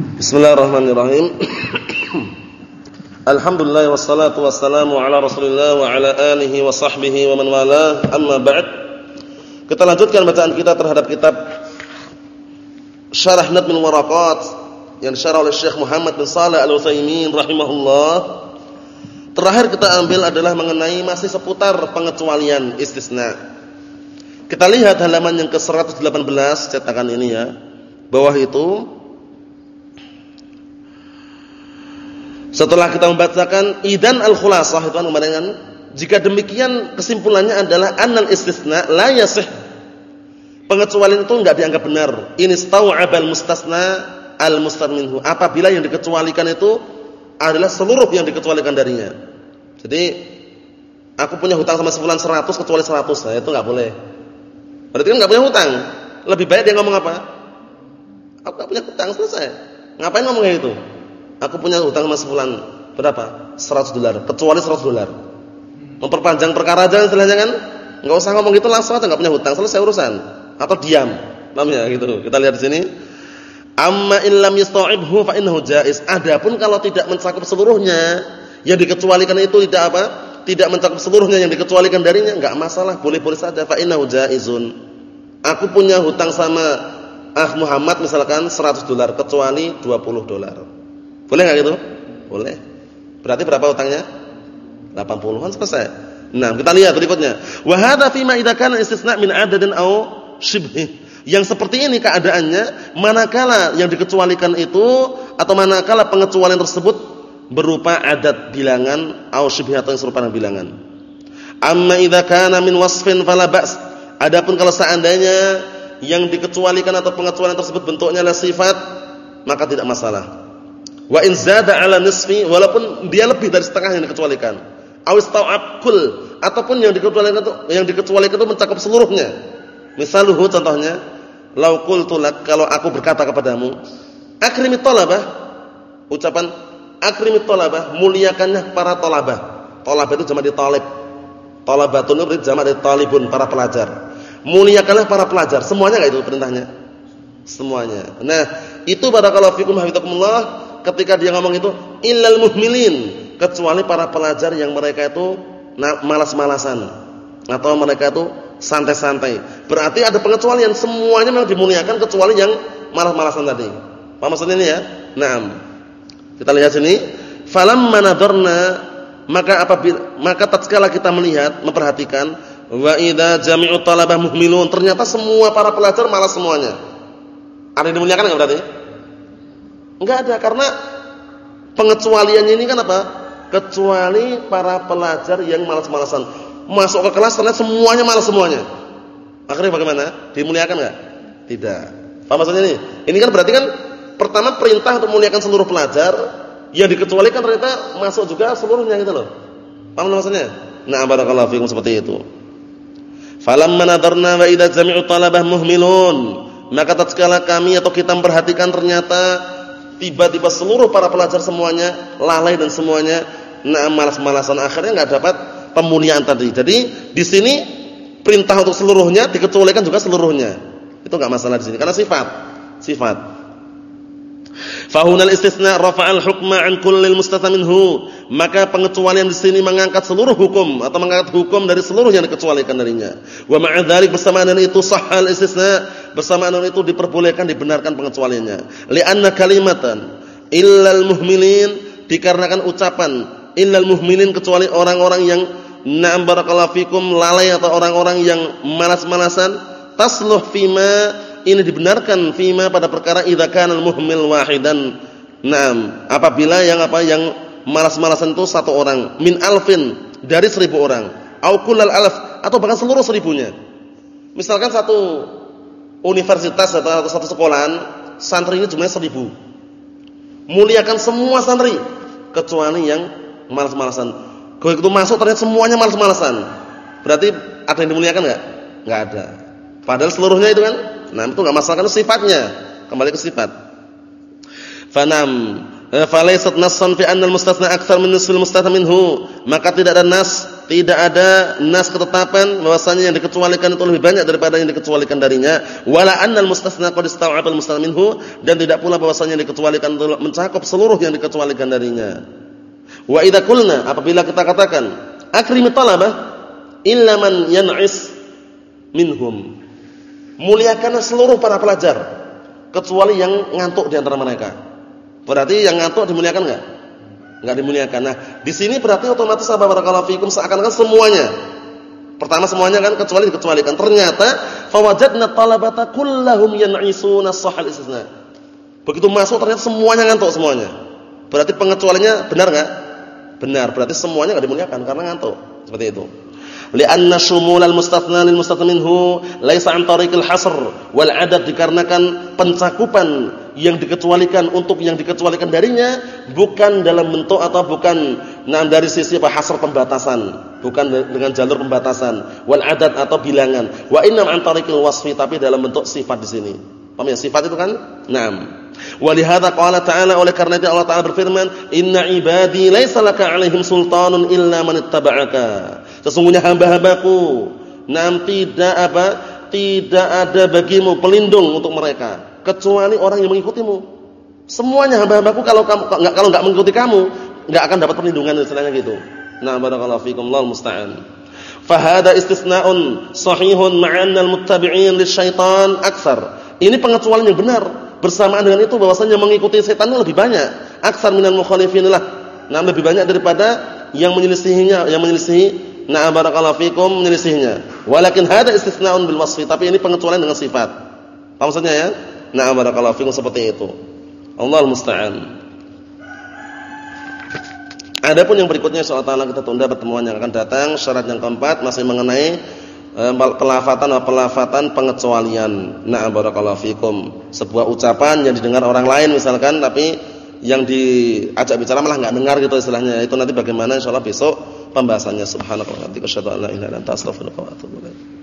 Bismillahirrahmanirrahim. Alhamdulillah wassalatu wassalamu ala Rasulillah wa ala alihi wa sahbihi wa man wala. Amma ba'd. Kita lanjutkan bacaan kita terhadap kitab Syarah Nadmil Waraqat yang disyarah oleh Syekh Muhammad bin Shalih Al-Utsaimin rahimahullah. Terakhir kita ambil adalah mengenai masih seputar pengecualian istisna. Kita lihat halaman yang ke-118 cetakan ini ya. Bawah itu Setelah kita membacakan idan al-khulasah itu kan kemarin jika demikian kesimpulannya adalah annal istisna la yasih. Pengecualian itu enggak dianggap benar. Ini stau'abal mustasna al-mustar minhu. Apabila yang dikecualikan itu adalah seluruh yang dikecualikan darinya. Jadi aku punya hutang sama sebulan 100 kecuali 100. Nah, itu enggak boleh. Berarti kan enggak punya hutang. Lebih baik dia ngomong apa? Aku enggak punya hutang selesai. Ngapain ngomong kayak gitu? Aku punya hutang sama sebulan berapa? 100 dolar. Kecuali 100 dolar. Memperpanjang perkara aja istilahnya kan? Enggak usah ngomong gitu langsung aja enggak punya hutang, selesai urusan. Atau diam. Paham ya gitu. Kita lihat di sini. Amma in lam yasta'ibhu fa innahu jaiz. Adapun kalau tidak mencakup seluruhnya, yang dikecualikan itu tidak apa? Tidak mencakup seluruhnya yang dikecualikan darinya, enggak masalah, boleh-boleh saja fa innahu. Aku punya hutang sama Ah Muhammad misalkan 100 dolar kecuali 20 dolar. Boleh enggak gitu? Boleh. Berarti berapa utangnya? 80-an selesai. Nah, kita lihat berikutnya. Wa hadza fi ma idza kana istisna min adadin aw shibhi. Yang seperti ini keadaannya manakala yang dikecualikan itu atau manakala pengecualian tersebut berupa adat bilangan aw shibhi atau yang serupa dengan bilangan. Amma idza kana min wasfin fala ba's. Adapun kalau seandainya yang dikecualikan atau pengecualian tersebut bentuknya adalah sifat, maka tidak masalah. Wa in zada ala nisfi walaupun dia lebih dari setengah yang dikecualikan. Aw istau'ab kull ataupun yang dikecualikan itu yang dikecualikan itu mencakup seluruhnya. Misaluhu contohnya, lau qultu kalau aku berkata kepadamu, akrimi talabah. Ucapan akrimi talabah, muliakannya para talabah. Talabah itu jama' di talib. Talabatun itu jama' di talibun, para pelajar. Muliakanlah para pelajar. Semuanya enggak itu perintahnya? Semuanya. Nah, itu barakallahu fikum hafizakumullah ketika dia ngomong itu illal muhmilin kecuali para pelajar yang mereka itu malas-malasan atau mereka itu santai-santai. Berarti ada pengecualian, semuanya memang dimuliakan kecuali yang malas-malasan tadi. Paham maksudnya ini ya? Naam. Kita lihat sini, falamma nadarna maka apabila maka tatkala kita melihat, memperhatikan wa idza jami'u talabah muhmilun, ternyata semua para pelajar malas semuanya. Ada yang dimuliakan enggak berarti? Enggak ada karena pengecualiannya ini kan apa? Kecuali para pelajar yang malas-malasan. Masuk ke kelas ternyata semuanya malas semuanya. Akhirnya bagaimana? Dimuliakan enggak? Tidak. Apa maksudnya ini? Ini kan berarti kan pertama perintah untuk memuliakan seluruh pelajar, yang dikecualikan ternyata masuk juga seluruhnya gitu loh. Paham maksudnya? Nah, barakallahu fikum seperti itu. Falamma nadarna wa idza jami'u talabah muhmilun. Maka tatkala kami atau kita memperhatikan ternyata tiba-tiba seluruh para pelajar semuanya lalai dan semuanya nah malas-malasan akhirnya enggak dapat pemuliaan tadi. Jadi di sini perintah untuk seluruhnya dikecualikan juga seluruhnya. Itu enggak masalah di sini karena sifat. Sifat. Fahunal istisna rafa'al hukma an kullil mustatha minhu. Maka pengecualian di sini mengangkat seluruh hukum atau mengangkat hukum dari seluruh yang dikecualikan darinya. Wa ma'a dzalik bersamaan itu sahal istisna, bersamaan dengan itu diperbolehkan dibenarkan pengecualiannya. Li'anna kalimatan illal muhmilin dikarenakan ucapan illal muhmilin kecuali orang-orang yang na'am barakallahu fikum lalai atau orang-orang yang malas-malasan tasluh fima ini dibenarkan fima pada perkara idza kana al-muhmil wahidan. Naam, apabila yang apa yang malas-malasan itu satu orang min alfin dari seribu orang, au kullal alf atau bahkan seluruh seribunya. Misalkan satu universitas atau satu sekolahan santri ini jumlahnya seribu. Muliakan semua santri kecuali yang malas-malasan. Kalau itu masuk ternyata semuanya malas-malasan. Berarti ada yang dimuliakan enggak? Enggak ada. Padahal seluruhnya itu kan Nah, itu enggak masalah kan sifatnya. Kembali ke sifat. Fanam, eh, falaysat nassan fi anna al-mustathna akthar min nisfil mustathna minhu. Maka tidak ada nas tidak ada nas ketetapan bahwasanya yang dikecualikan itu lebih banyak daripada yang dikecualikan darinya. Wala annal mustasna qad istaw'ab al minhu dan tidak pula bahwasanya yang dikecualikan itu mencakup seluruh yang dikecualikan darinya. Wa idza qulna apabila kita katakan akrimit talabah illa man yan'is minhum. Muliakan seluruh para pelajar kecuali yang ngantuk di antara mereka. Berarti yang ngantuk dimuliakan enggak? Enggak dimuliakan. Nah, di sini berarti otomatis apa barakallahu fikum seakan-akan semuanya. Pertama semuanya kan kecuali dikecualikan. Ternyata fawajadna talabata kullahum yan'isuna sahal istisna. Begitu masuk ternyata semuanya ngantuk semuanya. Berarti pengecualiannya benar enggak? Benar. Berarti semuanya enggak dimuliakan karena ngantuk. Seperti itu. Lianna shumul al-mustathna lil mustathna laisa an tariqil hasr wal adad dikarenakan pencakupan yang dikecualikan untuk yang dikecualikan darinya bukan dalam bentuk atau bukan nah dari sisi apa hasr pembatasan, bukan dengan jalur pembatasan wal adad atau bilangan. Wa innam an tariqil wasfi tapi dalam bentuk sifat di sini. Paham ya? Sifat itu kan? Naam. Walihada qala ta'ala oleh karena itu Allah Ta'ala berfirman, "Inna ibadi laisa laka 'alaihim sultanun illa man ittaba'aka." Sesungguhnya hamba-hambaku, nam tidak apa? Tidak ada bagimu pelindung untuk mereka kecuali orang yang mengikutimu. Semuanya hamba-hambaku kalau kamu enggak kalau enggak mengikuti kamu, enggak akan dapat perlindungan istilahnya gitu. Nah, barakallahu fikum, Allah musta'an. Fahada istisna'un sahihun ma'anna al-muttabi'in lisyaitan aktsar. Ini pengecualian yang benar. Bersamaan dengan itu bahwasanya mengikuti setan lebih banyak. Aksar minal mukhalifin lah. Nah, lebih banyak daripada yang menyelisihinya, yang menyelisihi Nah barakallahu fikum menyelisihnya. Walakin hada istisna'un bil wasfi, tapi ini pengecualian dengan sifat. Apa maksudnya ya? Nah barakallahu fikum seperti itu. Allah musta'an. Adapun yang berikutnya insyaallah taala kita tunda pertemuan yang akan datang. Syarat yang keempat masih mengenai eh, pelafatan atau pelafatan pengecualian. Nah barakallahu fikum. Sebuah ucapan yang didengar orang lain misalkan tapi yang diajak bicara malah enggak dengar gitu istilahnya. Itu nanti bagaimana insyaallah besok pembahasannya. Subhanallahi wa bihamdihi asyhadu an la ilaha illa anta astaghfiruka wa atubu ilaik